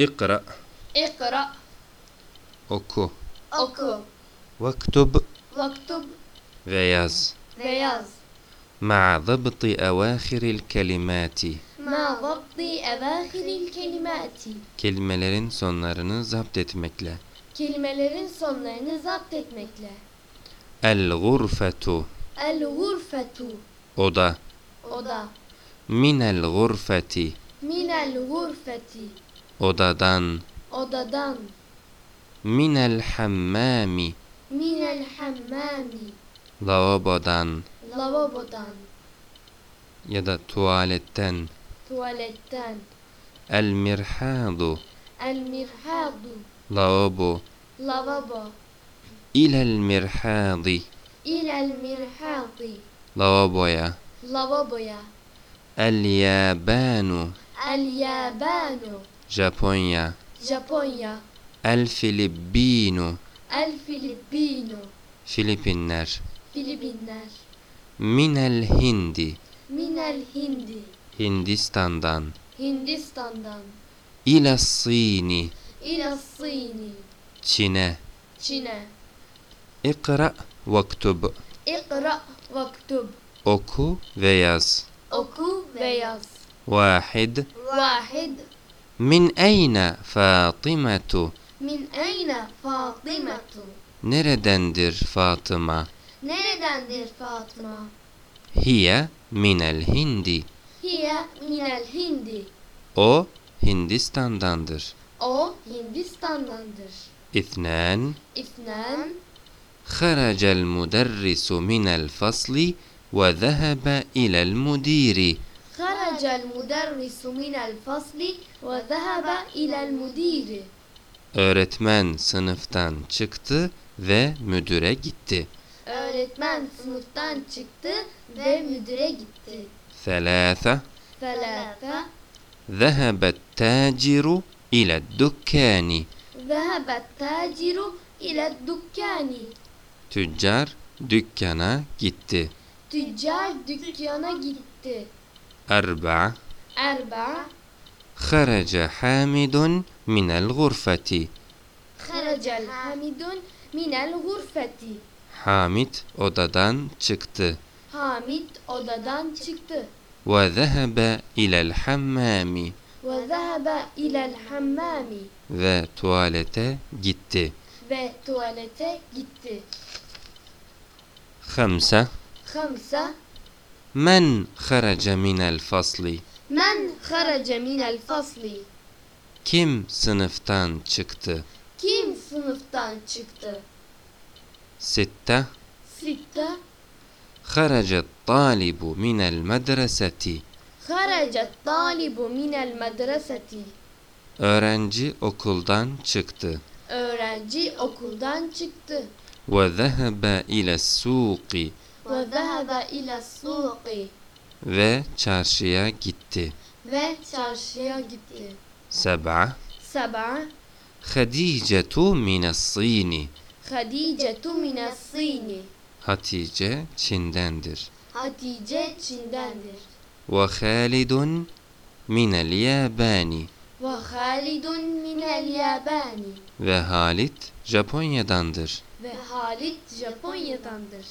اقرأ. اقرأ. أوكو. أوكو. واكتب. واكتب. غياز غياز مع ضبط أواخر الكلمات. مع ضبط أواخر الكلمات. كلمelerin sonlarını zapt etmekle kelimelerin sonlarını zapt etmekle الغرفة. الغرفة. اودا اودا من الغرفة؟ من الغرفة. Odadan Odadan. من الحمام Minel hammami. lavabodan Lavabodan. ya da tuvaletten Tuvaletten. المرحاض El-mirhadu. lavabo Lavabo. إلى المرحاض İlel mirhadi. lavaboya Lavaboya. اليابان El-yabanu. Japonya. Japonya. El Filipino. El Filipino. Filipinler. Filipinler. Minel Hindi. Minel Hindi. Hindistan'dan. Hindistan'dan. İla Sini. İla Sini. Çin'e. Çin'e. İkra vaktub. İkra vaktub. Oku ve yaz. Oku ve yaz. Vahid. Vahid. من أين فاطمة؟ من أين فاطمة؟ نردندر فاطمة. نردندر فاطمة. هي من الهند. هي من الهند. أو هندستاندندر. أو هندستاندندر. اثنان. اثنان. خرج المدرس من الفصل وذهب إلى المدير. خرج المدرس من الفصل وذهب إلى المدير. Öğretmen sınıftan çıktı ve müdüre gitti. Öğretmen sınıftan çıktı ve müdüre gitti. ثلاثة ثلاثة ذهب التاجر إلى الدكان ذهب التاجر إلى الدكان. Tüccar dükkana gitti. Tüccar dükkana gitti. أربعة أربعة خرج حامد من الغرفة خرج الحامد من الغرفة. Hamid odadan çıktı Hamid odadan çıktı. وذهب إلى الحمام وذهب إلى الحمام. ve tuvalete gitti. Ve tuvalete gitti. خمسة خمسة من خرج من الفصل من خرج من الفصل Kim sınıftan çıktı? Kim sınıftan çıktı? ستة ستة خرج الطالب من المدرسة خرج الطالب من المدرسة Öğrenci okuldan çıktı. Öğrenci okuldan çıktı. وذهب إلى السوق وذهب إلى السوق ve çarşıya gitti. ve çarşıya gitti. سبعة سبعة خديجة من الصين خديجة من الصين Hatice Çin'dendir. Hatice Çin'dendir. وخالد من اليابان وخالد من اليابان ve Halit Japonya'dandır. ve Halit Japonya'dandır.